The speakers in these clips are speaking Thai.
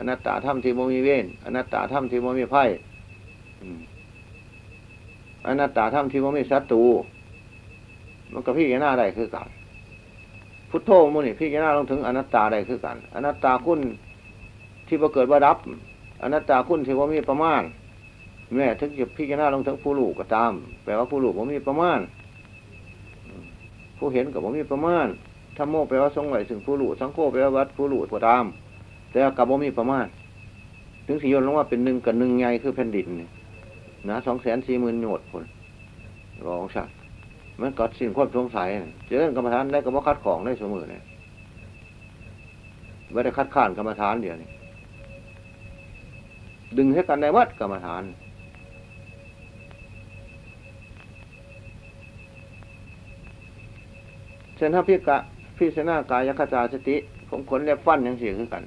อนัตตาธรรมที่โมมีเว้นอนัตตาธรรมที่โมมีไพ่อนัตตาธรรมที่โมมีศัตรูมันก็พี่แกหน้าได้คือกันพุทโธมุนี่พี่แกหน้าลงถึงอนัตตาได้คือกันอนัตตาคุณที่ประเกิดว่ารับ อนัตตาคุณที่ว่ามีประมาณแม่ถึงจะพี่แกหน้าลงถึงผู้ลูกก็ตาม แปลว่าผู้ลูกว่ามีประมาณผู้เห็นกับว่ามีประมาณธรรมโมแปลว่าทรงไหวถึงผู้ลูกสังโฆแปลว่าวัดผู้ลูกก็ตาม แต่กับว่ามีประมาณ ถึงสี่ยนลงว่าเป็นหนึ่งกับหนึ่งไงคือแผ่นดินนะสองแสนสี่หมื่นโยดคนรองชัดมันกัดสิ่งควบสงสัยเจริญกรรมฐานได้กับว่าคัดของได้เสมอเนี่ยไม่ได้คัดค้านกรรมฐานเดียวนี่ดึงให้กันได้วัดกรรมฐานเช่นถ้าพี่กะพี่เสนากายคตาสติ ผมขนเล็บฟันยังเสียคือกัน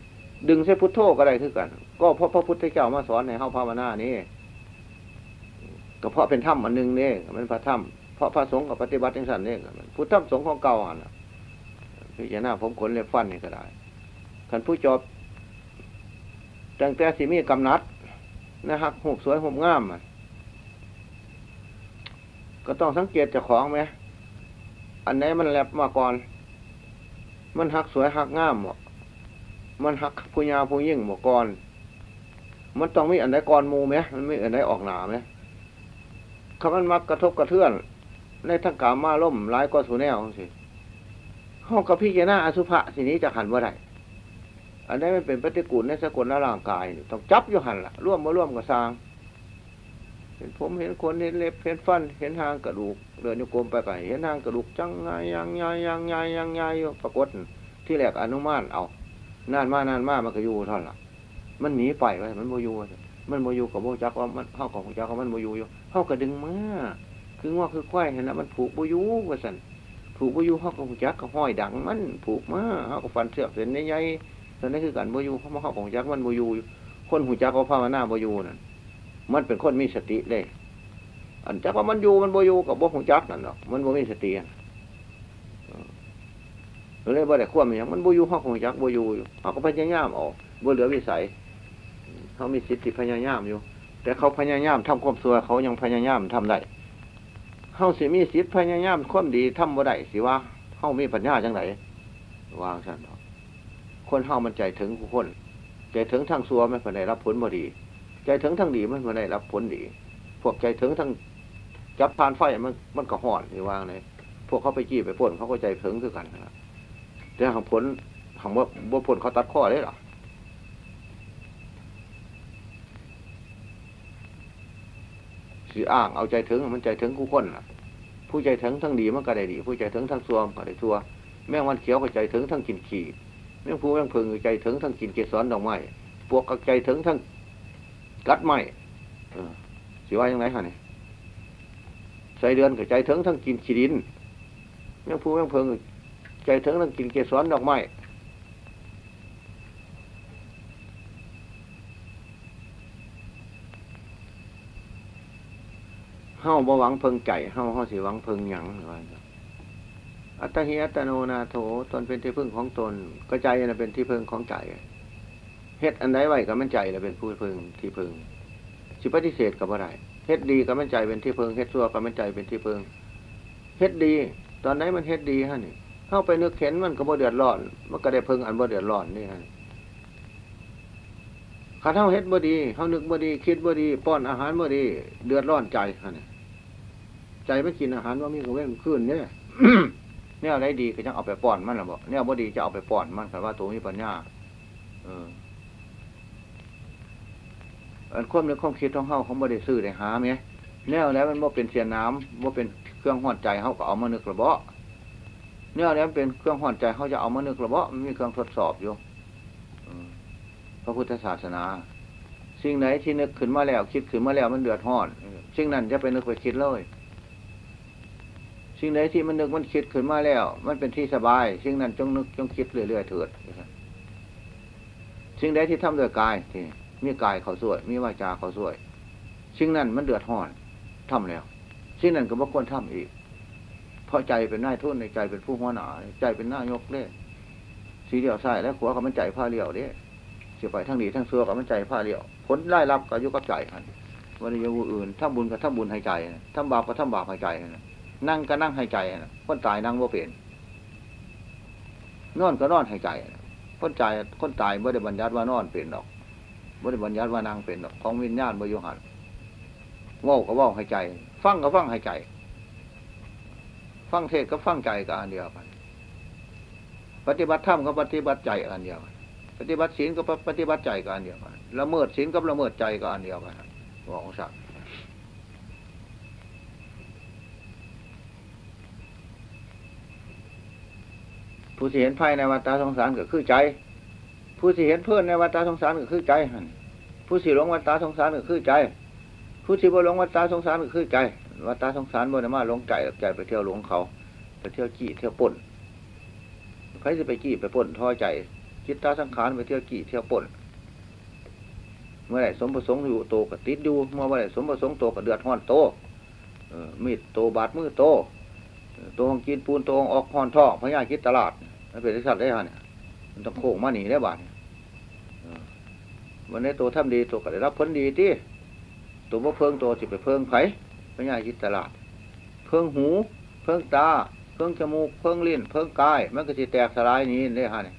ดึงเส้พุทโธก็ได้คือกัน ก็เพราะพระพุทธเจ้ามาสอนในเฮาภาวนานี่ก็เพราะเป็นถ้ำอันหนึ่งนี่มันพระถ้ำเพราะพระสงฆ์กับปฏิบัติอย่างสันนี่พุทธธรรมสงฆ์ของเก่าอะพี่เจนาผมขนเล็บฟันนี่ก็ได้ขันผู้จบตั้งแต่สิมีกำนัดนะฮักหูสวยหูงามก็ต้องสังเกตจากของไหมอันไหนมันแลบมาก่อน มันหักสวยหักงามหมด มันหักผู้ยาผู้ยิ่งหมดก่อน มันต้องมีอันไหนก่อนมูไหมมันไม่อันไหนออกหนาไหมคำมันมักกระทบกระเทือน ในทั้งกามาล่มร้ายก็สูแนวสิห้องกับพี่เจน่าอสุภะสินี้จะหันว่าไรอันนี้มันเป็นปฏิกูลในสกุลร่างกาย ต้องจับอยู่หันละร่วมมาร่วมกับสร้าง เห็นผมเห็นคนเห็นเล็บเห็นฟัน เห็นหางกระดูก เดินโยกมไปไปเห็นหางกระดูกจังไงยังไงยังไงยังไงอยู่ปรากฏที่แรกอนุมานเอา นานมานานมามันก็อยู่ท่านั้นมันหนีไปไปมันโมยูมันโมยูกับโมจักว่ามันเข้าของจักว่ามันโมยูอยู่เข้ากระดึงมาคือว่าคือควายเห็นนะมันผูกโมยูว่าสันผูกโมยูเข้าของจักก็ห้อยดังมันผูกมาเข้ากับฟันเสือกเส้นใหญ่ตอนนี้คือการโมยูเข้ามาเข้าของจักมันโมยูคนหูจักเขาภาวนาโมยูนั่นมันเป็นคนมีสติเลยอันจักว่ามันอยู่มันโบยู่กับบ่ของจักนั่นหรอกมันโบมีสติอะ เลยบ่ได้ควบอย่างมันโบอยู่ห้องของจักโบอยู่เขาก็พยายามออกบ่เหลือวิสัยเขามีสิทธิพยายามอยู่ แต่เขาพยายามทำความสัวเขายังพยายามทำได้เขาสิมีสิทธิพยายามความดีทำบ่ได้สิว่าเขามีปัญญาจังไหนวางสันคนเฮามันใจถึงคน ใจถึงทั้งสัวไม่ผลได้รับผลบ่ดี ใจถึงทั้งดีมันผลได้รับผลดี พวกใจถึงทั้งจับพานไฟมันมันก็ห่อนที่วางเลยพวกเขาไปจี้ไปพ่นเขาก็ใจถึงคือกันนะ แต่ของผลของว่าบ่ผลเขาตัดข้อได้หรอสีอ้างเอาใจถึงมันใจถึงกูคนล่ะผู้ใจถึงทั้งดีมันก็ได้ดี ผู้ใจถึงทั้งซัวมันก็ได้ซัวแม่งวันเขียวก็ใจถึงทั้งกินขี่แม่งผู้แม่งพึงใจถึงทั้งกินเกสรดอกไม้พวกก็ใจถึงทั้งกัดไม้สิว่ายังไงฮะเนี่ยใส่เดือนกับใจถึงทั้งกินขีดินแม่งพูแม่งเพิง ใจถึงทั้งกินเกสรดอกไม้เฮาบ่หวังเพิงใจเฮาเฮาสิหวังเพิงหยังว่าอัตหิอัตโนนาโถตนเป็นที่พึ่งของตนก็ใจน่ะเป็นที่พึ่งของใจเฮ็ดอันใดไว้ก็มันใจละเป็นผู้พึ่งที่พึ่งสิปฏิเสธกับอะไรเฮ็ดดีก็มันใจเป็นที่เพิงเฮ็ดชั่วก็มันใจเป็นที่เพิงเฮ็ดดี ตอนไหนมันเฮ็ดดีฮะนี่ เข้าไปนึกเข็นมันก็บ่เดือดร้อน มันก็ได้เพิงอันบ่เดือดร้อนนี่ฮะข้าเท่าเฮ็ดบ่ดีเขานึกบ่ดี คิดบ่ดี ป้อนอาหารบ่ดี เดือดร้อนใจฮะนี่ใจไม่กินอาหารว่ามีกระเว้นขึ้นเนี่ยเนี่ยอะไรดีก็จะเอาไปป้อนมันหรอบอกเนี่ยบ่ดีจะเอาไปป้อนมันแต่ว่าตัวมีปัญญาเอออันความนึกความคิดของเขาเขาไม่ได้ซื้อได้หาไหมแล้วแล้วมันว่เป็นเสียน้ำว่เป็นเครื่องห่อนใจเขาก็เอามานึกระเบาะ เนี่ยแล้วเป็นเครื่องห่อนใจเขาจะเอามานึกระเบาะมันมีเครื่องทดสอบอยู่พระพุทธศาสนา สิ่งไหนที่นึกขึ้นมาแล้ว คิดขึ้นมาแล้วมันเดือดห่อนสิ่งนั้นจะไปนึกไปคิดเลยสิ่งไหนที่มันนึกมันคิดขึ้นมาแล้ว มันเป็นที่สบาย สิ่งนั้นจงนึกจงคิดเรื่อยๆเถิดสิ่งใดที่ทำโดยกายที่มีกายเขาสวย มีวาจาเขาสวยสิ่งนั้นมันเดือดห้อนทำแล้วสิ่งนั้นก็บ่ควรทำอีก ราะใจเป็นหน้าทุนในใจเป็นผู้หัวหนาใจเป็นหน้ายกเด้สีเดียวใส่แล้วขัวเขามันใจผ้าเลี้ยวเด้สียไปทั้งดีทั้งซัวกับมันใจผ้าเลี้ยวผลได้รับก็อยุกับใจกันวันนี้ย่างอื่นถ้าบุญก็ถ้าบุญให้ใจถ้าบาปก็ถ้าบาปให้ใจนั่งก็นั่งให้ใจคนตายนั่งว่าเป็นนอนก็นอนให้ใจคนใจคนตายไม่ได้บัญญัติว่านอนเป็นดอกไม่ได้บัญญัติว่านั่งเป็นดอกของวิญญาณบริหันว่าก็ว่าให้ใจ ฟังก็ฟังให้ใจ ฟังเทศก็ฟังใจกันอันเดียวกัน ปฏิบัติธรรมก็ปฏิบัติใจกันเดียวกันปฏิบัติศีลก็ปฏิบัติใจกันเดียวกันละเมิดศีลกับละเมิดใจกันเดียวกันบอกสักผู้ที่เห็นภัยในวัฏสงสารก็คือใจ ผู้ที่เห็นเพื่อนในวัฏสงสารก็คือใจผู้ที่หลงวัฏสงสารก็คือใจ ผู้ที่บ่หลงวัฏสงสารก็คือใจ วัฏสงสารบ่ได้มาหลงใจใจไปเที่ยวหลงเขาไปเที่ยวจี้เที่ยวป่นใครจะไปกี้ไปป่นท้อใจจิตตาสังขารไปเที่ยวกี้เที่ยวป่นเมื่อไหร่สมประสงค์อยู่โตก็ติดอยู่เมื่อไหร่สมประสงค์โตก็เดือดห้อนโตมีดโตบาดมือโตโตของกินปูนโตของออกห้อนท่อพญาคิดตลาดมันเป็นสัตว์ได้ฮะเนี่ยมันต้องโค้งมาหนีได้บาดเนี่ยเออวันนี้โตทำดีโตก็ได้รับผลดีที่ตัวบ่เพิงโตสิไปเพิงไผ พญาคิดตลาด เพิ่งหู เพิ่งตา เพิ่งจมูก เพิ่งลิ้น เพิ่งกาย มันก็จะแตกสลายนี้ได้ฮะเนี่ย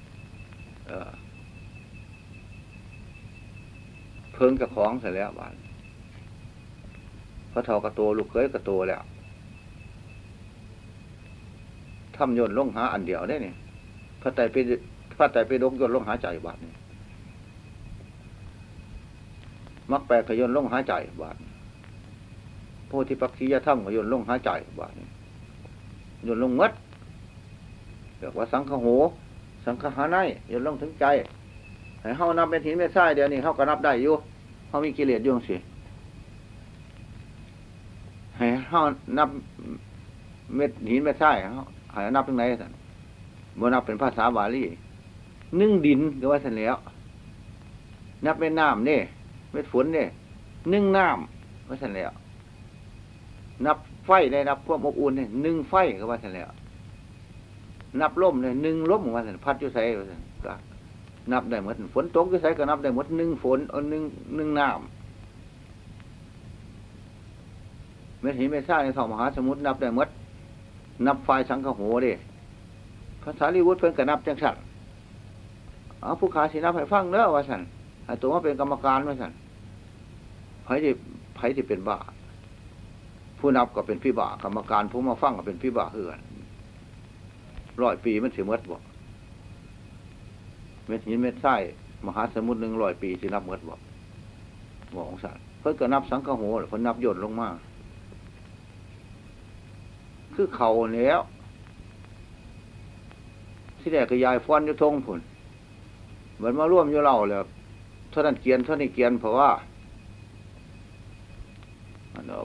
เพิ่งกับของเสร็จแล้วบานพระเท่ากระโตลูกเคยกระโตแล้วทำยนลงหาอันเดียวได้เนี่ยพระไตรไปพระไตรไปดกยนลงหาใจบาทนี่มักแปลขยนลงหาใจบาทโพธิปักขียธรรมขยนลงหาใจบาทนี่โยนลงมัดเรียกว่าสังฆโห สังฆหาในยนลงถึงใจให้เฮานับเป็นหินเป็นทรายเดี๋ยวนี้เฮาก็นับได้อยู่เฮามีกิเลสอยู่งสิให้เฮานับเม็ดหินเม็ดทรายเฮาให้นับตรงไหนสันบ่นับเป็นภาษาบาลีนึ่งดินก็ว่าสันแล้ว นับเป็นน้ำเนี่ยเม็ดฝนเนี่ยนึ่งน้ำว่าสันแล้ว นับไฟได้นับพวกอบอุ่นเนี่ยนึ่งไฟก็ว่าสันแล้ว นับลมเนี่ยนึ่งลมว่าสันพัดอยู่ใส่ก็นับได้หมดฝนตกก็ใส่ก็นับได้หมดหนึ่งฝนเอาหนึ่งหนึ่งน้ำเม็ดหินเม็ดทรายในท้องมหาสมุทรนับได้หมดนับไฟสังฆโหดิภาษาลิวุฒเพิ่นก็นับจังสันเอาผู้ขาสินับให้ฟังเด้อว่าสันตัวมาเป็นกรรมการว่าสันไผที่ไผที่เป็นบ้า ผู้นับก็เป็นพี่บากรรมการผู้มาฟังก็เป็นพี่บ้าเฮือนร้อยปีมันเสียมดบ่เม็ดหินเม็ดทรายมหาสมุทรหนึ่งร้อยปีสินับเมดบอกบอกของสัตว์เพิ่นก็นับสังฆโหเพิ่นนับย่นลงมาคือเขาแล้ว ที่แรกก็ยายฟ้อนยู่ทงผุนเหมือนมาร่วมอยู่เล่าแล้วเท่านั้นเกียนเท่านี้เกียนเพราะว่า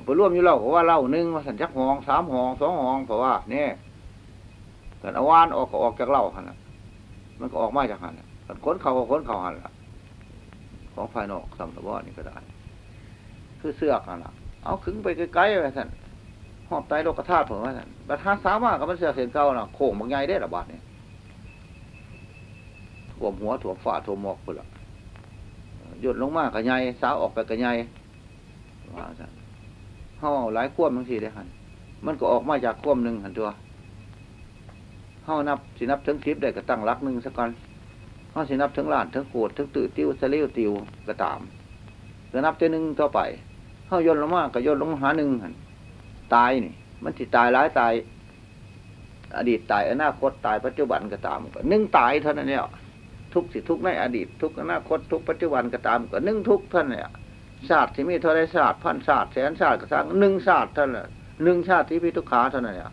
ไปร่วมอยู่เล่าเพราะว่าเล่าหนึ่งมาสันจักหองสามหองสองหองเพราะว่าเนี่ยกันอาวานออกก็ออกจากเล่าขนมันก็ออกมาจากหันขันค้นเขาก็ค้นเขาหันละของภายนอกสัมตะวันนี่ก็ได้ คือเสื้อกันละเอาขึงไปไกลๆไปสั่นหอบไตโลกธาตุผมว่าสั่นบัดหานสามารถกับมันเสื้อเส้นเก่าน่ะโค้งบางใหญ่ได้ระบาดเนี่ยถ่วมหัวถ่วมฝ่าถ่วมหมอกพุ่นละหยดลงมากกระไงสาวออกไปกระไงว่าสั่น เฮาหลายควบทั้งสี่ได้หันมันก็ออกมาจากควบหนึ่งหันตัวเฮานับสินับถึงสิบได้ก็ตั้งรักหนึ่งสักก่อนเฮาสินับถึงล้านถึงโกดถึงตื่ติ้วสลี้ยวติวก็ตามก็นับเท่านึงต่อไปเฮาย่นลงมาก็ย่นลงหาหนึ่งหันตายนี่ มันสิตายร้ายตาย อดีตตายอนาคตตายปัจจุบันก็ตามก็หนึ่งตายเท่านั้นเนี่ยทุกสิทุกในอดีต ทุกอนาคตทุกปัจจุบันก็ตามก็หนึ่งทุกท่านเนี่ย ศาสตร์ที่มีเท่าไรศาสตร์พันศาสตร์แสนศาสตร์ก็สร้างหนึ่งศาสตร์เท่านั้นหนึ่งชาติที่พิทุขาเท่านั้นเนี่ย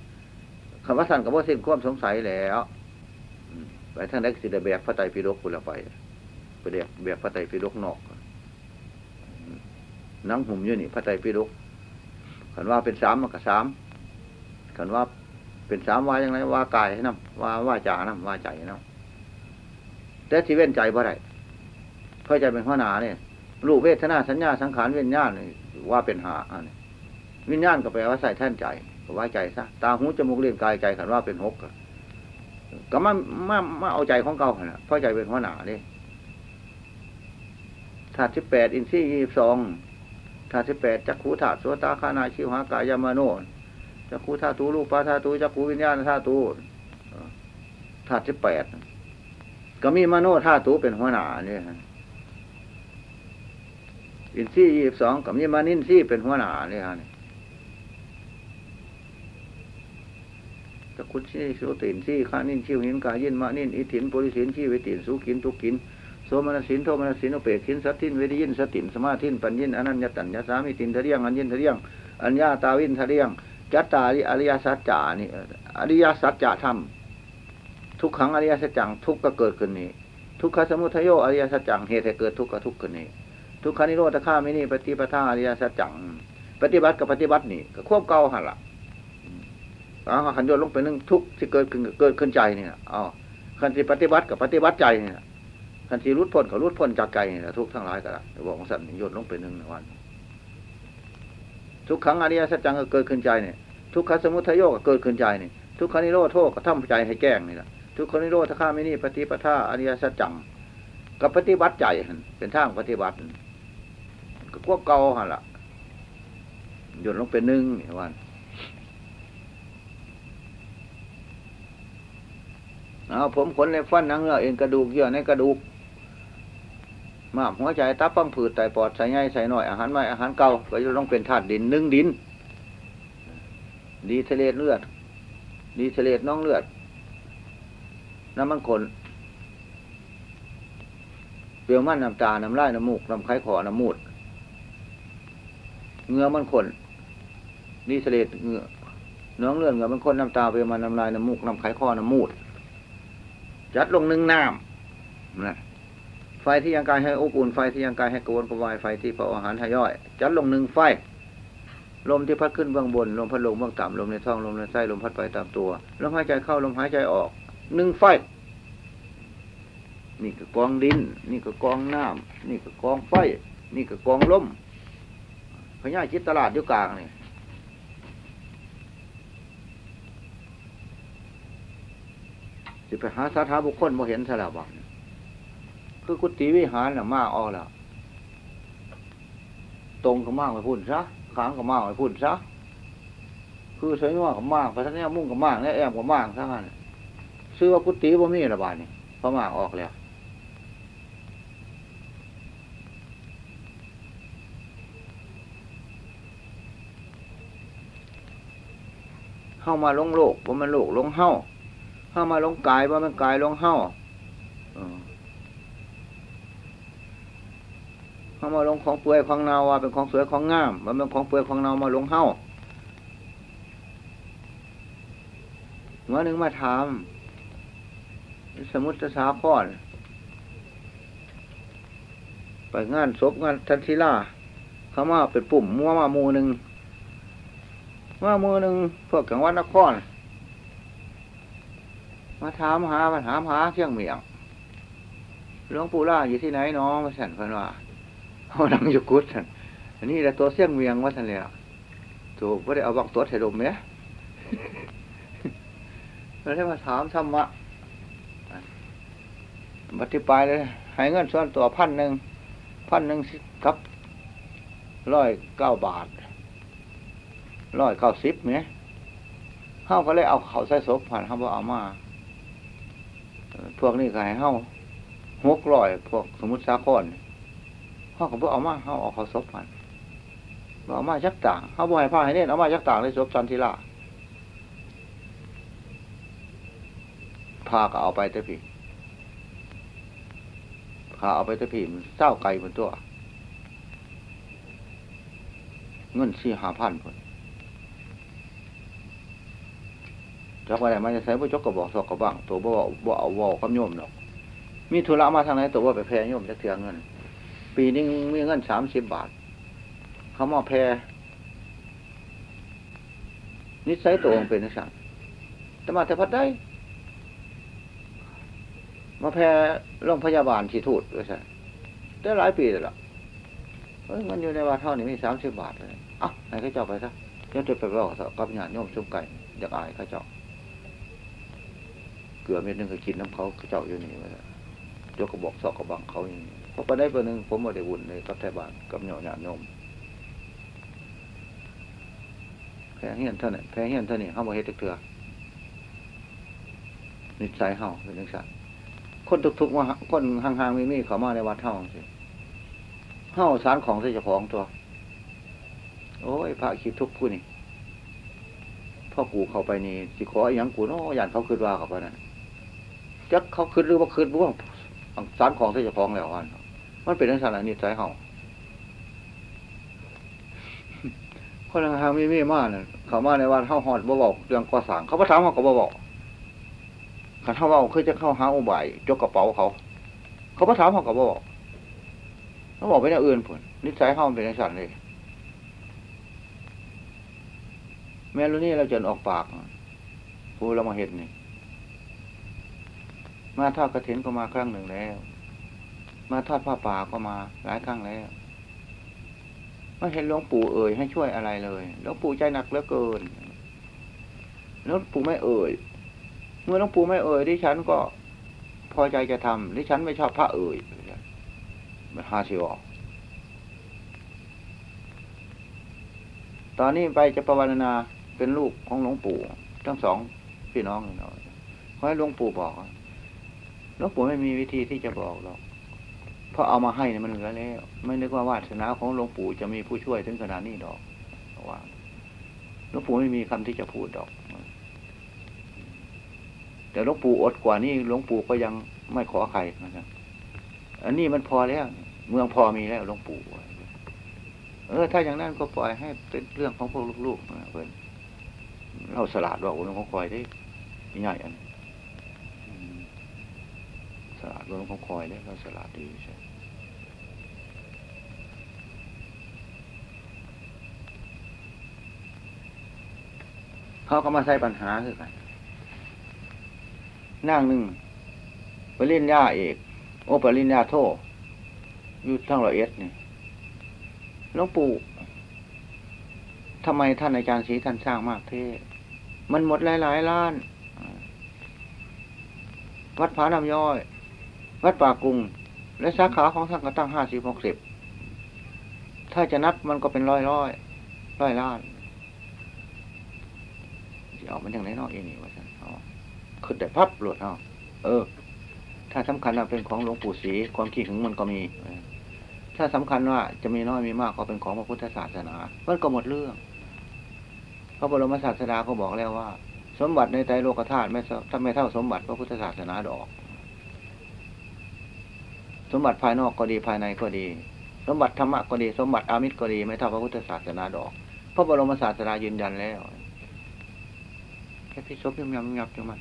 คำว่าสั่นกับว่าสิ้นความสงสัยแล้วไปทางนั้นสิได้แบบพระไตรปิฎกคุณละไปไปเดียกแบบพระไตรปิฎกนอกนังหุ่มอยู่นี่พระไตรปิฎกขันว่าเป็นสามมันก็สามขันว่าเป็นสามว่าอย่างไรว่ากายนะว่าว่าจานะว่าใจนะแต่ที่เว้นใจเพราะไรเพราะใจเป็นข้อหนาเนี่ย รูปเวทนาสัญญาสังขารวิญญาณว่าเป็นหาอันวิญญาณก็แปลว่าใส่แท่นใจไว้ใจซะตาหูจมูกเลี้ยงกายใจขันว่าเป็นหกก็มามามาเอาใจของเก่าขนาดเพราะใจเป็นหัวหนาเนี่ยธาตุสิบแปดอินทรีย์ยี่สองธาตุสิบแปดจักขูธาตุโสตาคานาชิวหากายามโนจักขูธาตุรูปาธาตุจักขูวิญญาณธาตุธาตุสิบแปดก็มีมโนธาตุเป็นหัวหน้าเนี่ย อินทรีย์ยี่สิบสองก็มีมานินทรีย์เป็นหัวหน้าเนี่ยฮะจักขุชีสุตินทรีย์ขานินชิวหินกายินมานินอิถินปุริสินชีวิตินสุกินทุกินโสมนสินโทมนสินอเปกินสัตตินเวดิยินสตินสมาธินปัญญินอนัญญตัญญาสามิตินทะเรียงอัญญินทะเรียงอัญญาตาวินทะเรียงจัตตาริอริยสัจจานี่อริยสัจจะธรรมทุกขังอริยสัจจังทุกก็เกิดขึ้นนี้ ทุกขสมุทัยโยอริยสัจจังเหตุให้เกิดทุกข์ก็ทุกข์ขึ้นนี้ ทุกขานิโรธข้ามินี่ปฏิปทาอริยสัจจัง ปฏิบัติกับปฏิบัตินี่ก็ควบเก่าหันละอ๋อขันโยนลงไปนึ่งทุกที่เกิดขึ้นเกิดขึ้นใจเนี่ยอ๋อขันที่ปฏิบัติกับปฏิบัติใจเนี่ยทันทีรุดพ้นก็รุดพ้นจากใจเนี่แหละทุกทั้งหลายก็ละบอกของสัตว์โยนลงไปหนึ่งในวันทุกครั้งอริยสัจจังก็เกิดขึ้นใจเนี่ยทุกขสมุทัยโยก็เกิดขึ้นใจนี่ทุกขานิโรธโทษก็ทำใจให้แจ้งนี่แหละทุกขานิโรธาข้าไม่นี่ปฏิปทาอริยสัจจังกับปฏิบัติใจเป็นทางปฏิบัติ ก็ควเก่าหันละโยนลงไปหนึ่งวันเอาผมขนในฟันหนังเนื้อเอ็นกระดูกเยื่อในกระดูกมามหัวใจตับปังผืดไตปอดใส่ใหญ่ใส่หน่อยอาหารไม่อาหารเก่าก็จะต้องเป็นธาตุดินนึ่งดิน ดีทะเลเลือด ดีทะเลน้องเลือด น้ำมันขนเปรี้ยวมันน้ำตา น้ำลายน้ำมูก น้ำไข้ขอ น้ำมูด เงือมันขนดีทะเลเงือน้องเลือดเงือมันขนน้ำตาเปรี้ยมันน้ำลายน้ำมูกน้ำไข้อน้ำมูด จัดลงหนึ่งน้ำนะไฟที่ยังกายให้อบอุ่นไฟที่ยังกายให้กระวนกระวายไฟที่เผาอาหารให้ย่อย จัดลงหนึ่งไฟ ลมที่พัดขึ้นเบื้องบนลมพัดลงเบื้องต่ำลมในท้องลมในไส้ลมพัดไปตามตัวลมหายใจเข้าลมหายใจออกหนึ่งไฟ นี่ก็กองดิน นี่ก็กองน้ำนี่ก็กองไฟ นี่ก็กองลม พญาจิตตลาดอยู่กลางนี่สิไปหาสาธาบุคคลบ่เห็นซะแล้วบ่คือกุฏิวิหารน่ะมาออกแล้วตรงก็มากไปพุ่นซะขางก็มากไปพุ่นซะคือใช้ว่าก็มากไปทั้งนี้มุ่งก็มากเนี่ยแอมก็มากทั้งนั้นซื้อว่ากุฏิบ่มีระบาดนี่พระมากออกแล้ว เข้ามาลงโลกว่ามันโลกลงเฮ้าเข้ามาลงกายว่ามันกายลงเฮ้าเข้ามาลงของเปื่อยของเนาว่าเป็นของสวยของงามว่าเป็นของเปื่อยของเนามาลงเฮ้าเมื่อหนึ่งมาถามสมุทรสาครไปงานศพงานทันทีล่าเขามาเป็นปุ่มมั่วมามูหนึ่ง มาหมูหนึ่งพวกจังหวัดนครมาถามหามาถามหาเชียงเมียงหลวงปู่ล่าอยู่ที่ไหนน้องมาสั่นเพิ่นว่าเขาดังอยู่กุดสั่นอันนี้แหละตัวเชียงเมียงว่าสั่นเลยอะถูกว่าได้เอาบักตัวไทยดมไหมเราได้มาถามธรรมะปฏิปายเลยให้เงินส่วนตัวพันหนึ่งพันหนึ่งกับร้อยเก้าบาท ร้อยเก้าสิบไหมเฮาก็เลยเอาเขาใส่ศพผ่านเขาบอกเอามา พวกนี้ก็ให้เฮาหกร้อยพวกสมุทรสาครเฮาก็บอกเอามาเฮาเอาเขาศพผ่านบอกเอามาจักต่างเฮาบอกให้ผ้าให้เน้นเอามาจักต่างในศพสันทิลาพาก็เอาไปแต่พี่พาเอาไปแต่พี่มันเศร้าไกลมันตัว เงินสี่ห้าพันคน จักว่าไหนมันจะใช้พวกจกกระบอกสอกกระบังตัวบ่เอาบ่เอาวอคำโยมหรอก มีธุระมาทางไหนตัวว่าไปแพรโยมจะเถื่อเงิน ปีนึงมีเงินสามสิบบาท เขามาแพรนิสัยตัวองเป็นนักสั่งแต่มาแต่พัดได้ มาแพรโรงพยาบาลชีทูดด้วยใช่ได้หลายปีแล้วล่ะเอ้ยมันอยู่ในวัดเท่านี้มีสามสิบบาทเลยอะไหนข้าเจ้าไปซะเดี๋ยวจะไปบอกกับญาติโยมชุ่มไก่อยากอายข้าเจ้า เกลือเม็ดนึงก็กินน้ำเขาเจ้าอยู่นี่มาแล้วยกกระบอกซอกกระบังเขาอย่างนี้ราะประเด็นหนึ่งผมบ่ได้วุ่นกับไทยบานกับเหนียวหยาดนมแพ้เฮียนเท่านี้แพ้เฮียนเท่านี้เขาบ่เฮ็ดจักเถื่อนิสัยเฮาเป็นจังซั่นคนทุกๆว่าคนห่างๆมีมีเขามาในวัดเฮาสิเฮาสารของใส่เจ้าของตัว โอ้ยพระคิดทุกผู้นี่พ่อกูเข้าไปนี่สิขออหยังกูเนาะย่านเขาคืดว่าเขาไปนั่น จักเขาคืดหรือว่าคืดบ่ว่าสารของใส่จ้าของแล้วอันมันเป็นจังซั่นล่ะนิสัยเฮาคนทางมีมีมากเนี่ยเขามาในวันเข้าหอดบ่บอกเรื่องก่อสร้างเขาพระถามเขาก็บ่บอกขันเท่าเว่าคือจะเข้าหาอุบายจกกระเป๋าเขา เขาพระถามเขาก็บ่บอกเขาบอกไปอย่างอื่นผลนิสัยเขามันเป็นอย่างสั่นเลยแม่รู้นี่เราจนออกปากพูดเรามาเห็นนี่ มาทอดกระถินก็มาครั้งหนึ่งแล้ว มาทอดผ้าป่าก็มาหลายครั้งแล้วไม่เห็นหลวงปู่เอ่ยให้ช่วยอะไรเลยหลวงปู่ใจหนักเหลือเกินหลวงปู่ไม่เอ่ยเมื่อหลวงปู่ไม่เอ่ยดิฉันก็พอใจจะทำดิฉันไม่ชอบพระเอ่ยมันหาสิออกตอนนี้ไปจะประวรณาเป็นลูกของหลวงปู่ทั้งสองพี่น้องเนาะขอให้หลวงปู่บอก หลวงปู่ไม่มีวิธีที่จะบอกหรอก เพราะเอามาให้เนี่ยมันเหลือแล้ว ไม่นึกว่าวาสนาของหลวงปู่จะมีผู้ช่วยถึงขนาดนี้ดอกว่าหลวงปู่ไม่มีคำที่จะพูดดอก แต่หลวงปู่อดกว่านี้หลวงปู่ก็ยังไม่ขอใครนะครับอันนี้มันพอแล้ว เมืองพอมีแล้วหลวงปู่เออ ถ้าอย่างนั้นก็ปล่อยให้เป็นเรื่องของพวกลูกๆนะเพื่อนเราสลัดว่าหลวงพ่อคอยได้ง่ายอันส ลัดหลวงพ่อคอยได้เราสลัดดีใช่เขาก็มาใส่ปัญหาคือกันนั่งหนึ่งปริญญาเอก โอปริญญาโทอยู่ทั้งร้อยเอ็ดนี่หลวงปู่ทำไมท่านอาจารย์ศรีท่านสร้างมากเท่มันหมดหลายหลายล้าน วัดผาน้ำย้อย วัดป่ากุง และสาขาของท่านก็ตั้งห้าสิบหกสิบถ้าจะนับมันก็เป็นร้อยร้อยร้อยล้านเอามันอย่างไรนอกเองนี่ว่านเอาขึ้นแต่พับหลุดเอาเออ ถ้าสำคัญว่าเป็นของหลวงปู่ศรีความขี้หึงมันก็มี ถ้าสำคัญว่าจะมีน้อยมีมากก็เป็นของพระพุทธศาสนามันก็หมดเรื่องพระบรมศาสดาก็บอกแล้วว่า สมบัติในใจโลกธาตุไม่ถ้าไม่เท่าสมบัติพระพุทธศาสนาดอก สมบัติภายนอกก็ดีภายในก็ดี สมบัติธรรมะก็ดี สมบัติอามิตรก็ดีไม่เท่าพระพุทธศาสนาดอกพระบรมศาสดายืนยันแล้วแค่พิศพยำยำยับจังมัน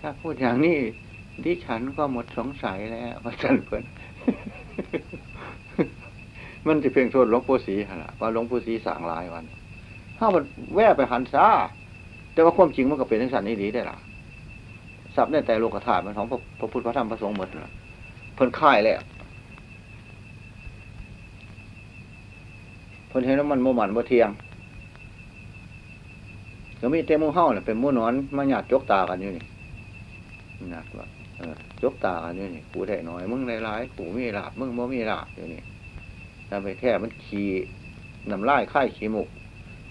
ถ้าพูดอย่างนี้ดิฉันก็หมดสงสัยแล้วว่าสันเพิ่นมันจะเพียงโทษหลวงปู่ศรีหั่นล่ะว่าหลวงปู่ศรีสั่งลายวันถ้ามันแวะไปหันซาแต่ว่าความจริงมันก็เป็นทั้งสันนี้ดีได้ล่ะทรัพย์ในแต่โลกธาตุมันของพระพระพุทธพระธรรมพระสงฆ์หมดล่ะ เพิ่นค่ายแล้วเพิ่นเห็นว่ามันโมหมันบ่เทียงก็มีเต็มมูเฮ้าเนี่ยเป็นมูนอนมาหยาดจกตากันอยู่นี่หนักว่าเออจกตากันอยู่นี่กูได้น้อย มึงได้ร้ายกูมีลาบมึงบ่มีลาบอยู่นี่ถ้าไปแค่มันขี่น้ำลายค่ายขี้มุก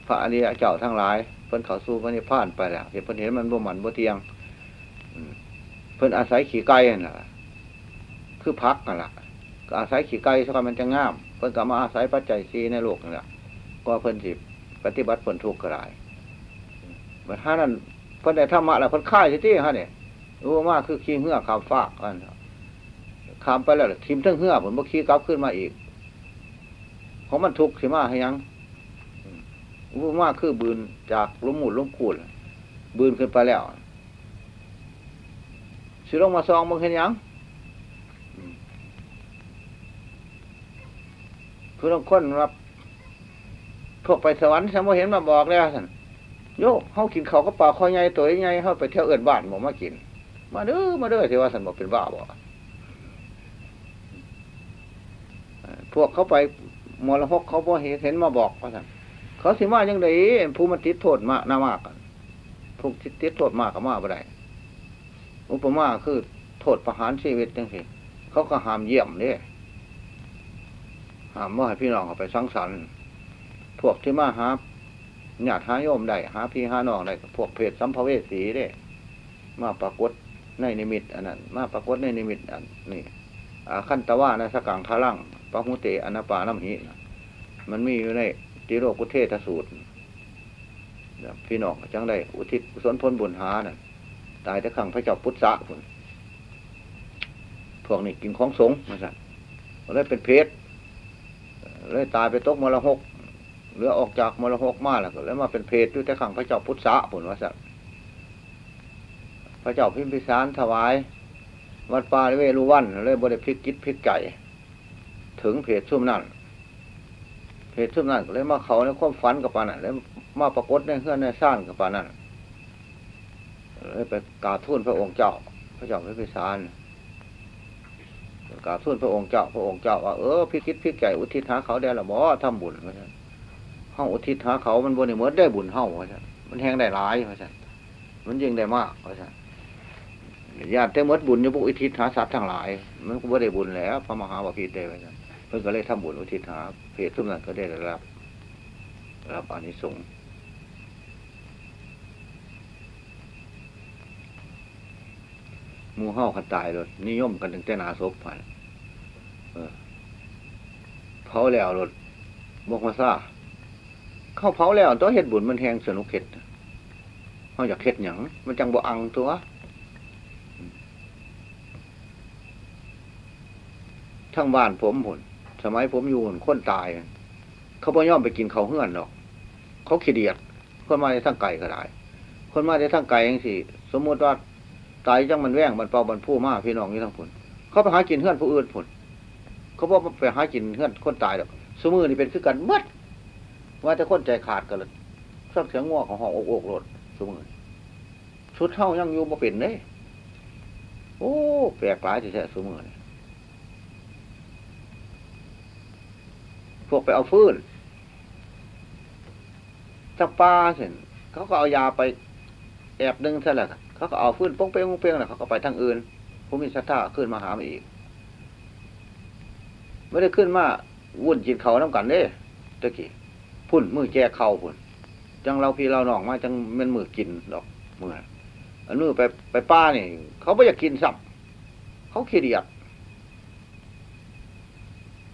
พระอริยเจ้าทั้งหลายเพิ่นเขาสู้พระนิพพานไปแล้วเห็นเพิ่นเห็นมันบ่หมันบ่เทียงเพิ่นอาศัยขี่ไก่น่ะ คือพักนั่นล่ะก็อาศัยขี่ไก่สักมันจะงาม เพิ่นก็มาอาศัยปัจจัยซีในโลกนั่แหละก็เพิ่นสิปฏิบัติผลทุกข์ก็ได้บัดห้านั้นเพิ่นได้ธรรมะแล้วเพิ่นค่ายสิที่ฮะเนี่ยรู้มากคือขี้เหือขามฟากกันขามไปแล้วทิมทั้งเหือผลบ่ขี้กลับขึ้นมาอีกของมันทุกข์สิมาให้ยังรู้มากคือบืนจากล้มหมุดล้มขูดบืนขึ้นไปแล้วสิลงมาซองมึงเห็นยัง คือต้องค้นรับพวกไปสวรรค์สมมเห็นมาบอกแล้วท่านโยเฮากินเขาก็ปลาคอใหญ่ตัวใหญ่เฮาไปเที่ยวเอินบ้านบอมากิน มาเด้อมาเด้อที่ว่าสันบอกเป็นบ้าบ่พวกเขาไปมรหกเขาพอเห็นเห็นมาบอกว่าสันเขาสิมายังไงผู้มันติดโทษมากน่ามากพวกที่ติดโทษมากก็มาบ่ได้อุปมาคือโทษประหารชีวิตจังสิเขาก็หามเยี่ยมเนี่ย หามว่าให้พี่น้องเอาไปสังสรรค์ พวกที่มาหาญาติหาโยมได้หาพี่หาน้องได้พวกเพศสัมภเวสีเด้ มาปรากฏในนิมิต อันนั้น มาปรากฏในนิมิตอันนี่อาคันตะว่านะสกังคาลังปะหุเตอนาปาน้ำหินมันมีอยู่ในติโรกุเทศสูตรพี่น้องจังได้อุทิศกุศลพลบุญหาน่ะ ตายแต่ขังพระเจ้าพุทธะพุ่นพวกนี้กินของสงมาสั่นเลยเป็นเพศ เลยตายไปตกมรหกเหรือออกจากมรหกมาแล้วก็แล้วมาเป็นเพศด้วยแต่ขังพระเจ้าพุทธะพุ่นว่าสั่นพระเจ้าพิมพิสารถวาย วัดป่าเวรุวันเลยบริพิกิจพิกไก่ ถึงเพจซุ่มนั่นเพจซุ่มนั่นเลยมาเขาในความฝันกับปานั่นเลยมาปรากฏในเฮือนในซ่านกับปานั่นเลยไปกราบทูลพระองค์เจ้า พระเจ้าพิมพิสาร กราบทูลพระองค์เจ้า พระองค์เจ้าว่าเออพิกิจพิกไก่อุทิศหาเขาได้ละบ่ทำบุญว่าซั่นเฮาอุทิศหาเขามันบนเมือได้บุญเฮาว่าซั่นมันแห้งได้หลายว่าซั่นมันยิ่งได้มากเพราะฉะนั้นญาติแต่หมดบุญอยู่พวกอุทิศหาสัตว์ทั้งหลาย มันก็ไม่ได้บุญแล้ว พระมหาบพิตได้ไว้นเพิ่นก็เลยทำบุญอุทิศหาเพศทุกนั้นก็ได้รับ รับอานิสงส์มูเห่าขันตายเลยนิยมกันถึงแต่นาศพไป เผาแล้วรถบกมาซาเข้าเผาแล้วตัวเห็ดบุญมันแหงสนุกเห็ดเขาอยากเฮ็ดหยังมันจังบ่อังตัวทั้งบ้านผมผลสมัยผมอยู่พุ่นคนตาย เขาบ่ยอมไปกินเขาเฮือนหรอก เขาขี้เดียด คนมาในทั้งไก่ก็ได้คนมาในทั้งไก่ยังสิสมมติว่าตายจังมันแว่งมันเป่ามันผู้มาพี่น้องนี่ทั้งผลเขาไปหากินเฮือนผู้อื่นผล เขาบอกไปหากินเฮือนคนตายหรอกสมือนี่เป็นคือกันมัดว่าแต่คนใจขาดกันเลยสักเสียงง้อของห้องอกอกโลดสมือชุดเท่ายังอยู่มาเป็นเลยโอ้แปลกหลายที่แท้สมือนี่พวกไปเอาฟืนจากปลาเห็นเขาก็เอายาไปแอบดึงซะแหละเขาก็เอาฟืนป้องเป้งป้องเป้งแล้วเขาก็ไปทางอื่นผมมีศรัทธาขึ้นมาหามาอีก ไม่ได้ขึ้นมาวุ่นจิตเขาน้ำกันเด้ตะกี้พุ่นมือแจกเข่าพุ่นจังเราพี่เราหนองมาจังมันมือกินดอกมืออันมือไปไปป้านี่เขาไม่อยากกินสับเขาขี้เดียด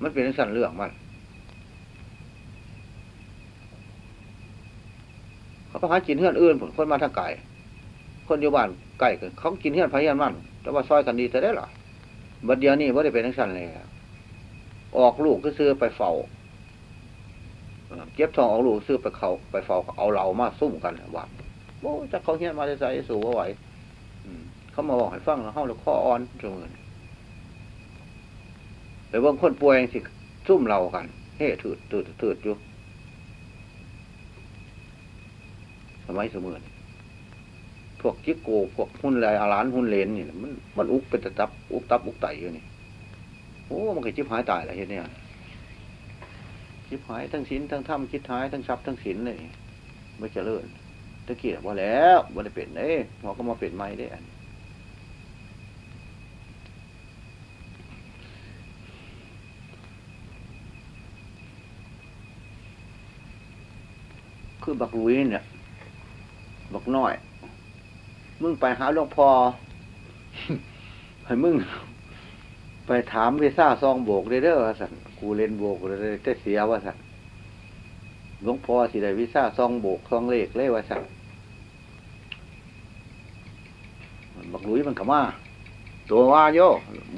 มันเป็นสันเรื่องมันเขาไปหากินเฮือนอื่นผลคนมาทางไก่คนอยู่บ้านไก่เขากินเฮือนไผ่เฮือนมันแต่ว่าซอยกันดีแต่ได้หรอบัดเดียวนี่ว่าได้เป็นทั้งสันเลย ออกลูกก็ซื้อไปเฝ้าเก็บทองเอาลูกซื้อไปเขาไปเฝ้าเอาเรามาซุ่มกันว่าโอ้จะเขาเฮี้ยนมาได้ใจสู่ว่าไหวเขามาบอกให้ฟังแล้วเฮาแล้วข้ออ่อนจงเลยไปเบิ่งคนป่วยสิซุ่มเรากันเฮ้ถืดถืดถืดอยู่สมัยเสมือนพวกจิกโกพวกหุ้นลายอาลานหุ้นเลนนี่มันมันอุกเป็นตะตับอุกตับอุกไตอยู่นี่ อ้มันก็จิบหายตายอะไรเห็นเนี่ยชิบหายทั้งศีลทั้งธรรมชิบหายทั้งทรัพย์ทั้งศีลเลยไม่เจริญตะเกียบว่าแล้วว่าได้เป็นเอ้หมอก็มาเป็นใหม่ได้อันคือบักลุยเนี่ยบักน้อย มึงไปหาหลวงพ่อให้มึง ไปถามวีซ่าซองโบกได้เด้อว่าสันกูเล่นโบกเลยแต่เสียว่าสันหลวงพ่อสิได้วีซ่าซองโบกซองเลขเลยว่าสันมันบักลุยมันขม่าตัวว่าโย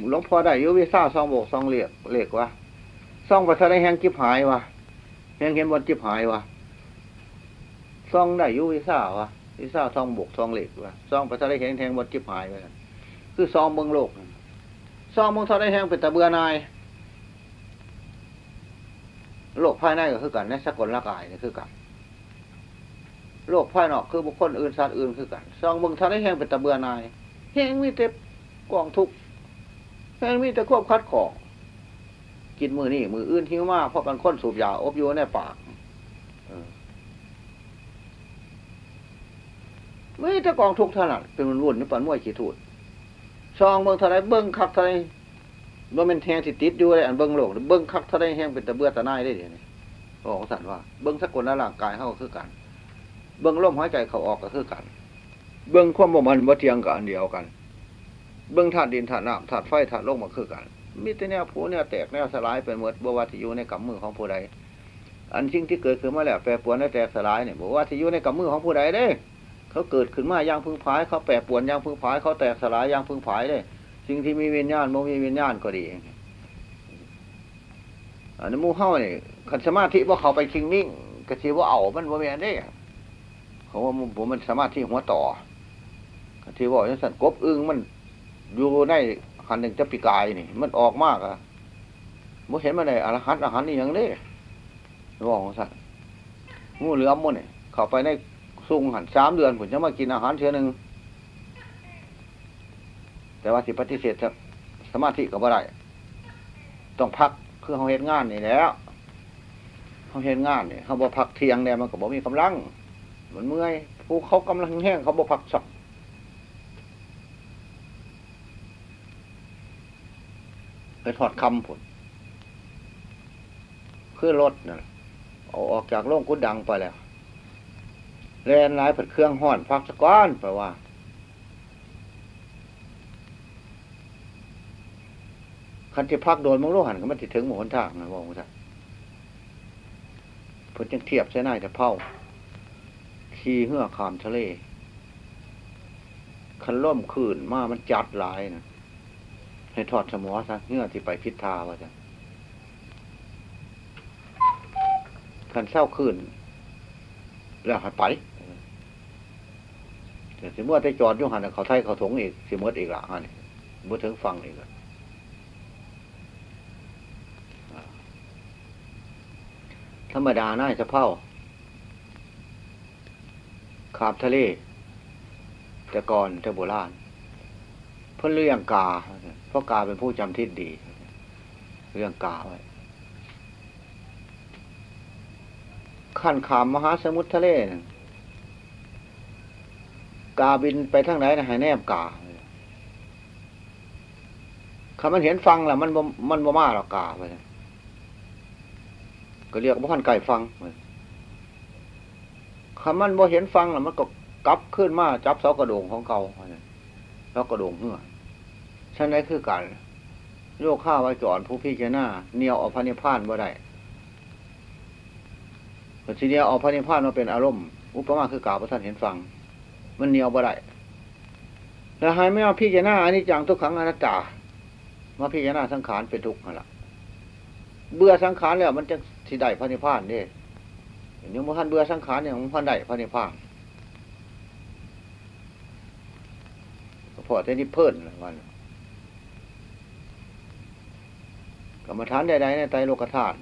หลวงพ่อได้อยูวีซ่าซองโบกซองเลขเลขวะซองปทะเลแห้งจิบหายวะแห้งเห็นบนจิบหายวะซองได้อยูวีซ่าวะวีซ่าซองโบกซองเลขวะซองปทะเลแห้งแทงบนจิบหายวะคือซองเมืองโลกน ซองมึงเท่าได้แห้งเป็นตะเบือนายโลกภายในก็คือกันในสกลร่างกายนี่คือกันโลกภายนอกคือบุคคลอื่นสัตว์อื่นคือกันซองมึงเท่าได้แห้งเป็นตะเบือนายแห้งมีแต่กองทุกแห้งมีแต่ควบคัดของกินมือนี่มืออื่นทิ้งมากเพราะกันค้นสูบยาอบโยในปากเออไม่แต่กองทุกเท่านั้นเป็นมันวุ่นนี่ปันมวยขีดถูด ซองเมืองเท่าไรเบิ้งคักเท่าไรว่ามันแทงสิติดอยู่เลยอันเบิ้งโลกเบิ้งคักเท่าได้แห้งเป็นตะเบื่อตะนายได้เดี๋ยวนี้บอกสันว่าเบิ้งสกุลร่างกายเขาก็คือกัน เบิ้งลมหายใจเขาออกก็คือกัน เบิ้งความบ่มันบ่เทียงกับอันเดียวกัน เบิ้งธาตุดินธาตุน้ำธาตุไฟธาตุลมมาคือกัน มีแต่แนวผู้แนวแตกแนวสลายไปหมดบว่าที่อยู่ในกำมือของผู้ใดอันสิ่งที่เกิดขึ้นมาแล้วแปรปรวนและแตกสลายเนี่ยบอกว่าที่อยู่ในกำมือของผู้ใดเด้ เขาเกิดขึ้นมาอย่างพึ่งพายเขาแปรปวนอย่างพึ่งพายเขาแตกสลายอย่างพึ่งพายเด้สิ่งที่มีวิญญาณโมมีวิญญาณก็ดีอันนี้มูเฮาเนี่ยขันสมาธิว่าเขาไปคิงนิ่งกระชีว่าเอามันว่าแม่นเด้เขาว่ามันผมมันสมาธิหัวต่อกระชีว่าอย่างสันกบอึ้งมันอยู่ในหันหนึ่งจะปีกายนี่ มันออกมากอะบ่เห็นมันเลยอรหันต์อรหันต์นี่อย่างนี้บอกของสันงูเหลือมมันเนี่ยเข้าไปใน ซุงหันสามเดือนผมจะมากินอาหารเชื้อหนึ่งแต่ว่าสิปฏิเสธสมาธิก็บ่ได้ต้องพักคือเขาเห็นงานนี่แล้วเขาเห็นงานนี่เขาบ่พักเที่ยงเนี่ยมันก็บ่มีกำลังเหมันเมื่อยผู้เขากำลังแห้งเขาบ่พักสักไปถอดคำผลคือรถน่ะเอาออกจากโรงกุดดังไปแล้ว แลนหลายเผิดเครื่องห่อนพักสะก้อนไปลว่าคันที่พักโดนมังโลหันก็มันติดถึงหมู่หนทางนะบอกว่าเพิ่นจังเทียบใช้นายแต่เผาขี่เหื่อขามทะเล คันล่มคืนมามันจัดหลายนะให้ถอดสมอซะเหื่อที่ไปพิษทาว่าจะคันเศร้าคืน แล้วให้ไป สิเมื่อได้จอดยุหันเขาไทยเขาถงอีกสิเมื่ออีกละอันนี้บ่ถึงฟังอีกละธรรมดาน่าจะเผาขาบทะเล แต่ก่อนแต่โบราณเพิ่นเรื่องกาเพราะกาเป็นผู้จำทิศดี เรื่องกาไว้ขั้นขามมหาสมุทรทะเลนะ กาบินไปทางไหนนะให้แนบกาคำมันเห็นฟังแหละมันบมันบ่มาหรอกกาไปก็เรียกว่าขันไก่ฟังคำมันบ่เห็นฟังแหล้วมันก็กลับขึ้นมาจับเสากระโดงของเก่าเสากระโดงเหื่อฉันได้คือกันโยกข้าวไว้จอนผู้พี่เจหน้าเนียวอาพระนิพพานบ่ได้ทีเดียวเอาพระนิพพานมาเป็นอารมณ์ อุปมาคือกล่าวพระท่านเห็นฟัง มันเหนียวบ่ได้แล้วให้ไม่เอาพี่เจหน้าอันนี้จังทุกขังอนัตตา มาพี่เจหน้าสังขารเป็นทุกข์นั่นแหละเบื่อสังขารแล้ว มันจะสิได้พระนิพพานเด้ยังบ่ทันเบื่อสังขารเนี่ยมันพันได้พระนิพพานพอแต่นี่เพิ่นวันกรรมฐานใดๆในไตรโลกธาตุ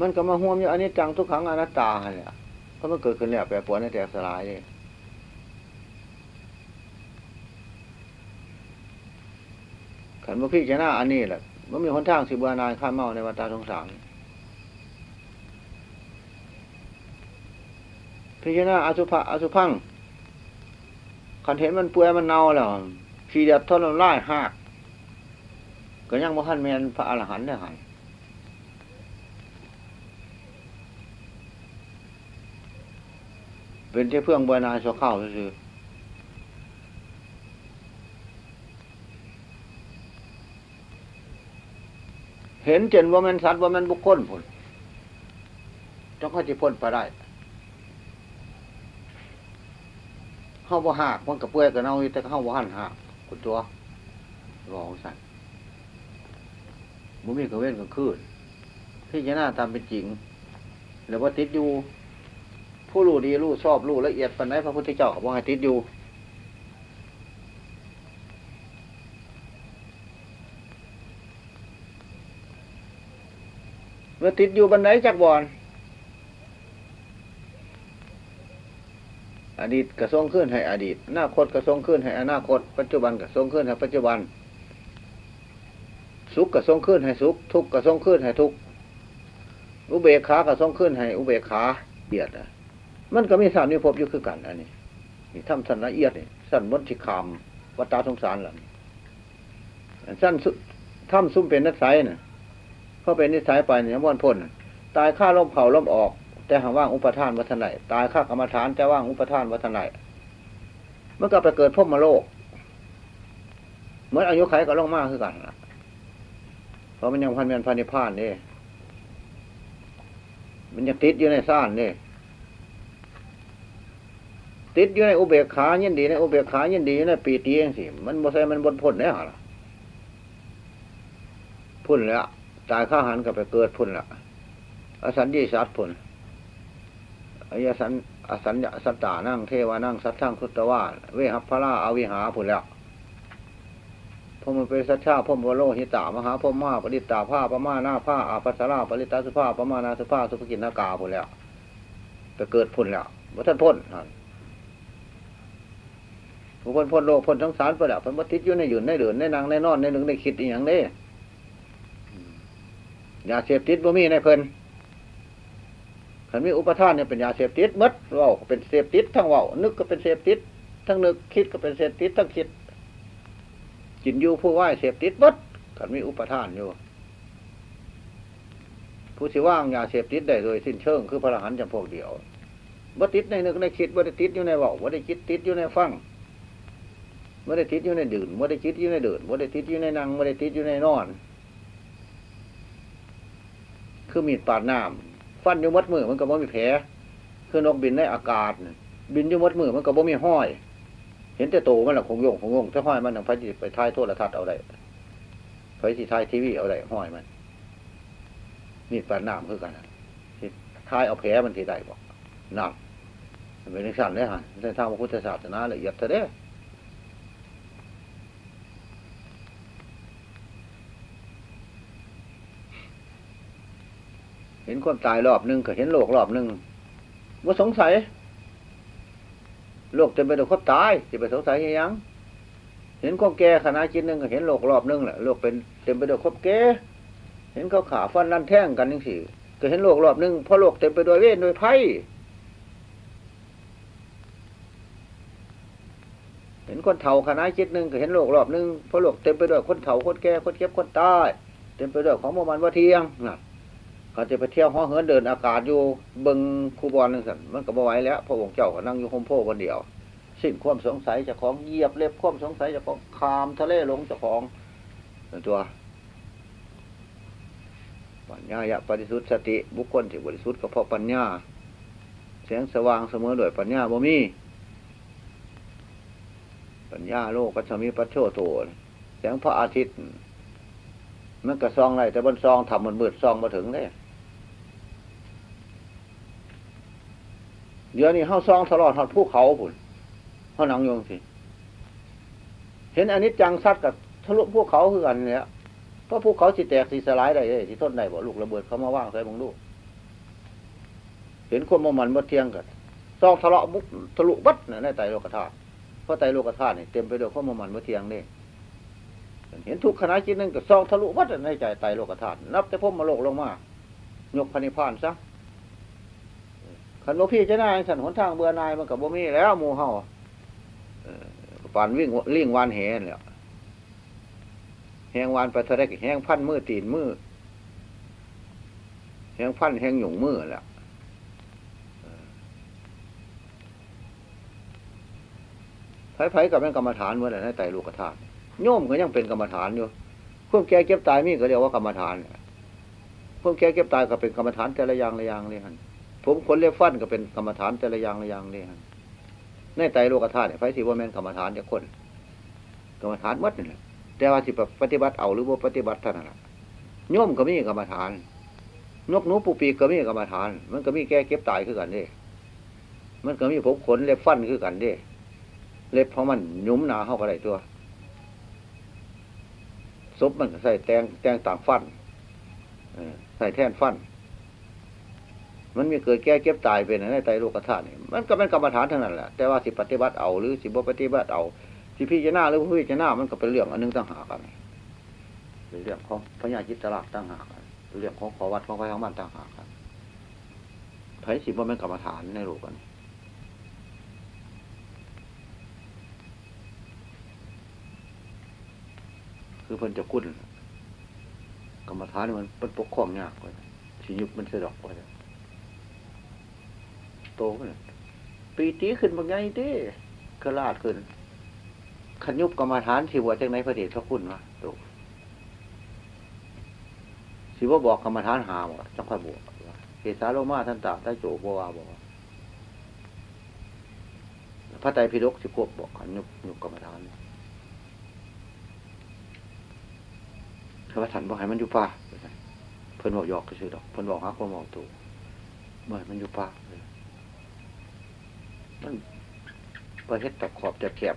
มันก็มาห่วมอยู่อันนี้จังทุกขังอนัตตาเนี่ย เพราะมันเกิดขึ้นแล้วแปรปรวนในแตกสลายเลยขันบ่พี่จะหน้าอันนี้แหละมันมีหนทางสิบวานานข้ามเมาในวัฏสงสารพิจารณาอสุภะอสุพังขันเห็นมันเปื่อยมันเน่าแล้วขี้เดียดทนน้ำลายหักก็ยังบ่ทันแมนพระอรหันต์ได้หัน เป็นที่เพื่องเบื่อนายสัวข้าวซื่อเห็นเจนว่ามันสัตว์ว่ามันบุคคลผลจ้องเขาจะพ้นไปได้เข้าบ่หักมันกับเปื่อยกับเน่าอีแต่เข้าบ่หันหักคุณตัวรองสัตว์มุมีกระเว้นกระคืนที่จะหน้าตามเป็นจริง แล้วว่าติดอยู่ ผู้รู้ดีรู้ชอบรู้ละเอียดปันไหนพระพุทธเจ้าขาบอกให้ติดอยู่ เมื่อติดอยู่บันไดจักบอนอดีตกระทรงขึ้นให้อดีตอนาคตกระทรงขึ้นให้อนาคต ปัจจุบันกระทรงขึ้นให้ปัจจุบัน สุขกระทรงขึ้นให้สุข ทุกข์กระทรงขึ้นให้ทุกข์อุเบกขากระทรงขึ้นให้อุเบกขาเบียดอะ มันก็มีสามนิพพอยู่คือกันอันนี้นี่ทำสันละเอียดนี่สันมนติคามวัตตาสงสารหล่ะสั้นสุถ้ำซุ่มเป็นนิสัยน่ะเขาเป็นนิสัยไปเนี่ยมันพ้นตายข้าล้มเผาล้มออก แต่หางว่างอุปทานวัฒนัยตายข้ากรรมฐานแต่ว่างอุปทานวัฒนัยเมื่อก็ไปเกิดพบมาโลก เหมือนอายุไขก็ลงมากคือกันล่ะเพราะมันยังพันเมียนพันนิพพานนี่มันยังติดอยู่ในซ่านนี่ ติดอยู่ในอุเบกขายินดีในอุเบกขายินดีในปีติเองสิมันบ่ใช่มันบนพ้นเนี่ยหรอพุ่นแล้วตายข้าหันก็ไปเกิดพุ่นละอสัญญีสัตพุ่นอายสันอสัญญาสัตตานั่งเทวานั่งสัตทั้งคุตตวาเวหัพพราอวิหาพุ่นแล้วพมันเป็นสัจชาพมวโลหิตามหาพมมาปริตตาผ้าปมาหน้าผ้าอาภัสราปริตตาสุภาปมานาสุภาสุภกินนากาพุ่นแล้วไปเกิดพุ่นแล้วว่าท่านพ้นนั่น ผู้คนพ้นโลกพ้นทั้งสารไปแล้วพิ่นบ่ติดอยู่ในหยืนในเดินในนางในนอนในหนึ่งในคิดอีหยังเด้ยาเสพติดบ่มีในเพิ่นคันมีอุปทานเนี่ยเป็นยาเสพติดหมดเว้าเป็นเสพติดทั้งเว้านึกก็เป็นเสพติดทั้งนึกคิดก็เป็นเสพติดทั้งคิดกินอยู่ผู้ไหวเสพติดหมดคันมีอุปทานอยู่ ผู้สิว่างยาเสพติดได้โดยสิ้นเชิงคือพระอรหันต์จำพวกเดียวบ่ติดในนึกในคิดบ่ได้ติดอยู่ในเว้าบ่ได้คิดติดอยู่ในฟัง ไม่ได้ติดอยู่ในดื่นไม่ได้ติดอยู่ในเดินไม่ได้ติดอยู่ในนั่งไม่ได้ติดอยู่ในนอน คือมีดปาดน้ำฟันอยู่มัดมือมันก็บ่มีแผลคือนกบินในอากาศ บินอยู่มัดมือมันก็บ่มีห้อย เห็นแต่โตมันแหละคงโยงคงโยงถ้าห้อยมันทางไฟไปท้ายโทรทัศน์เอาได้ไฟสิท้ายทีวีเอาได้ห้อยมันมีดปาดน้ำคือกันน่ท้ายเอาแผลมันทีได้บอกน้ำมันเป็นนิสันเลยฮะในทางพระพุทธศาสนาละเอียดเท่ เห็นคนตายรอบหนึ่งก็เห็นโลกรอบหนึ่งว่าสงสัย โลกเต็มไปด้วยคนตายจะไปสงสัยยังเห็นคนแก่ขณะจิตหนึ่งก็เห็นโลกรอบหนึ่งแหละโลกเป็นเต็มไปด้วยคนแก่เห็นเขาขาฟันนั่นแท่งกันยังสิก็เห็นโลกรอบหนึ่งเพราะโลกเต็มไปด้วยเวทด้วยไพ่เห็นคนเฒ่าขณะจิตหนึ่งก็เห็นโลกรอบหนึ่งเพราะโลกเต็มไปด้วยคนเฒ่าคนแก่คนเก็บคนตายเต็มไปด้วยของโมมันว่าเทียงน่ะ เขาจะไปเที่ยวห้อเหินเดินอากาศอยู่เบิงคูบอลนึงสันมันก็บ่ไหวแล้วพระองค์เจ้าก็นั่งอยู่โฮมโพวันเดียว สิ้นความสงสัยเจะของเหยียบเล็บความสงสัยเจะของคามทะเลลงเจะของตัวปัญญายะปฏิสุทธิสติบุคคลที่บริสุทธิ์ก็เพราะปัญญาแสงสว่างเสมอด้วยปัญญาบ่มีปัญญาโลกปัจมีปัจโชโตแสงพระอาทิตย์มันก็ซองไรแต่บนซองทำมันมืดซองมาถึงเลย เดี๋ยวนี้เฮาซองตลอดทอดภูเขาผุนเฮาหนังโยงสิเห็นอันนี้จังซัดกับทะลุภูเขาคือกันเนี่ยเพราะภูเขาสิแตกสิสลายได้เลยสิทนได้บ่ลูกระเบิดเขามาว่างใส่บังลูกเห็นคนมมันบ่เที่ยงกันซองทะเลาะบุกทะลุบัดเนี่ยในไตโลกธาตุเพราะไตโลกธาตุนี่เต็มไปด้วยคนมมันบ่เที่ยงนี่เห็นทุกขณะจิตหนึ่งก็ซองทะลุวัดในใจไตโลกธาตุนับแต่พุ่มมาโลกลงมายกพันิพพานซะ ขันโลพี่จะนายสันหนทางเบื่อนายมันกับบ่มีแล้วมูเฮ่อปานวิ่งลิ่งวานแหนแล้วแหงวานไปท่าไรก็แหงพันมือตีนมือแหงพันแหงหยุ่งมือแล้วไผๆกับเป็นกรรมฐานเมื่อไหร่ในไตรโลกธาตุโยมก็ยังเป็นกรรมฐานอยู่พวกแก่เก็บตายมีก็เรียกว่ากรรมฐานพวกแก่เก็บตายก็เป็นกรรมฐานแต่ละอย่างละอย่างเลยฮัน ผมคนเรียกฟันก็เป็นกรรมฐานแต่ละอย่างละอย่างเลยฮันในไตโลกธาตุเนี่ยไฟสีว่าแม่นกรรมฐานจะคนกรรมฐานวัดนี่แหละแต่ว่าที่ปฏิบัติเอาหรือว่าปฏิบัติท่านนแหละโยมก็มีกรรมฐาน นกหนูปูปีกก็มีกรรมฐาน มันก็มีแก่เก็บตายคือกันเด้ มันก็มีผมขนเล็บฟันคือกันเด้ เล็บเพราะมันหยุมหนาเข้าก็ได้ตัวซบมันใส่แตงแตงต่างฟันใส่แท่นฟัน มันมีเกิดแก้เก็บตายเป็นในไตโลกธาตุนี่มันก็เป็นกรรมฐานเทั้งนั้นแหละแต่ว่าสิปฏิบัติเอาหรือสิบปฏิบัติเอาสิพิจารณาหรือพิจารณามันก็เป็นเรื่องอันหนึงต่างหากกันเป็นเรื่องของพญาจิตตลาดต่างหากันเป็นเรื่องของขอวัดของพระของบ้านต่างหากกันไผสิบ่เป็นกรรมฐานในโลกกันคือเพิ่นจะคุ้นกรรมฐานมันเป็นปกครองยากกว่าสิยุบมันสะดอกกว่า โตขึ้น ปีตีขึ้นบางไงเด้กระลาดขึ้นขันยุบกรรมฐานสิบว่าจังไหนพระเดชพระคุณวะโตสิว่าบอกกรรมฐานหาบ่จังค่อยบอกว่าเกสาโลมาท่านตาใต้โจบว่าบอกพระไตรปิฎกสิควบบอกขันยุบยุบกรรมฐานคือว่าฉันบอกให้มันอยู่ป่าเพิ่นบอกหยอกก็ซื้อดอกเพิ่นบอกฮักเพิ่นบอกถูกเมื่อมันอยู่ป่า มันประเทศตะขอบจะแคบ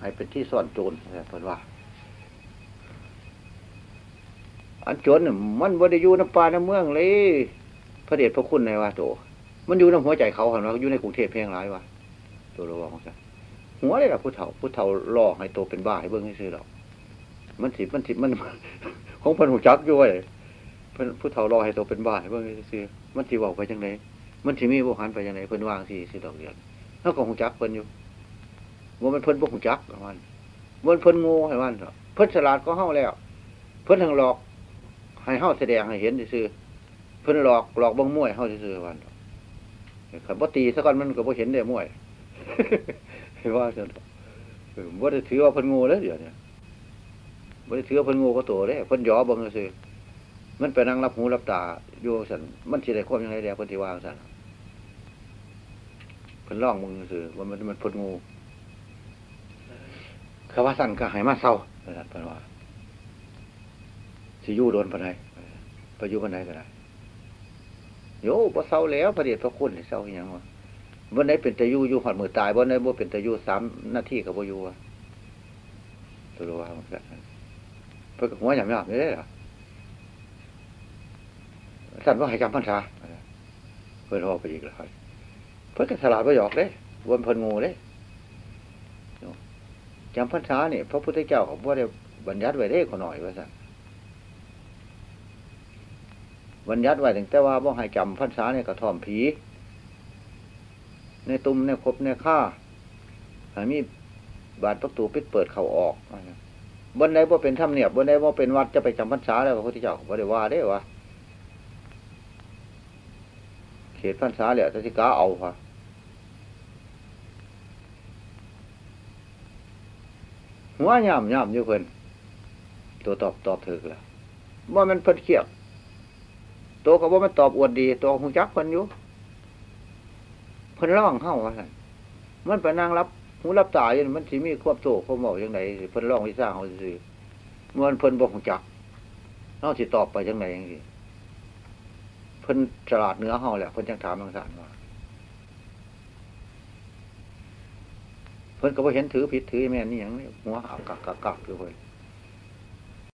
ให้เป็นที่ซ่อนโจรเพิ่นว่า อันโจรน่ะมันบ่ได้อยู่ในป่าในเมืองเลยพระเดชพระคุณในว่าโต มันอยู่ในหัวใจเขาหันว่าอยู่ในกรุงเทพเพียงหลายว่าตัวระวังซะหัวเลยล่ะผู้เฒ่าผู้เฒ่าล่อให้โตเป็นบ้าให้เบิ่งให้ซื้อดอกมันสิมันสิมันของพิ่นหูจักอยู่เว้ยเพิ่นผู้เฒ่ารอให้โตเป็นบ้าให้เบิ่งซื่อมันสิเว้าไปจังไดมันสิมีบ่หันไปจังไดเพิ่นวางสิสิดอกเดียว เฮาก็หูจักเพิ่นอยู่ว่ามันเพิ่นบ่หูจักว่ามันมันเพิ่นโง่ให้มันเถอะเพิ่นฉลาดก็เฮาแล้ว เพิ่นทั้งหลอก ให้เฮาแสดงให้เห็นซื่อๆเพิ่นหลอกหลอกบิ่งมวยเฮาซื่อๆว่าเถอะคันบ่ตีซะก่อนมันก็บ่เห็นได้มวยให้ว่าเถอะบ่ได้ถือว่าเพิ่นโง่เลยเดี๋ยวนี้บ่ได้ถือว่าเพิ่นโง่ก็โตเด้เพิ่นหยอบิ่งซื่อมันไปนั่งรับหูรับตาอยู่ซั่นมันสิได้ความยังไงแล้วเพิ่นสิว่าซั่น เพิ่นร้องมึงซื่อว่ามันมันพิ่นโง่คำว่าสั่นก็ให้มาเศร้าเพิ่นเพิ่นว่าสิยู่โดนปานใดไปอยู่ปานใดก็ได้โย่บ่เศร้าแล้วพระเดชพระคุณเศร้าอีหยังวะบ่ได้เป็นต่อยู่อยู่ฮอดมือตายบ่ได้บ่เป็นต่อยู่3นาที่ก็บ่อยู่วะตัวรู้ว่ามันก็เพิ่นก็หัวหยาบหยาบเลยเหรอสั่นว่าให้จำพรรษาเพิ่อนว่าไปอีกแล้ว เพิ่นก็ฉลาดประหยอกเลยวนเพิ่นงูเลยจำพรรษาเนี่ยพระพุทธเจ้าเขาบ่ได้บัญญัติไว้ได้ขอหน่อยว่าสั่นบัญญัติไว้ถึงแต่ว่าบ่ให้จำพรรษาเนี่ยกระท่อมผี ในตุ่มในครบในข้าห้มีบานประตูปิดเปิดเข้าออกว่าซั่นบนใดว่าเป็นธรรมเนียบบนใดว่าเป็นวัดจะไปจำพรรษาแล้วพระพุทธเจ้าบ่ได้ว่าได้วะเขตพรรษาแล้วจะสิกาเอาค่ะ หัวย่ำย่ำอยู่เพิ่นตัวตอบตอบถึกแล้วว่ามันเพิ่นเครียดตัวก็ว่ามันตอบอวดดี ตัวหูจักเพิ่นอยู่เพิ่นร้องเข้าว่าซั่นมันไปนั่งรับหูรับตาอยู่นี่มันสิมีควบโตความบอกยังไงเพิ่นร้องวิซ่าเขาสิเมื่อเพิ่นบอกจักเฮาสิตอบไปจังไดจังซี่เพิ่นฉลาดเนื้อเฮาแหละเพิ่นจังถามจังซั่นว่า เพิ่นก็บ่เห็นถือผิดถือแม่นนี่หยังหัวกักกักกักอยู่เพิ่น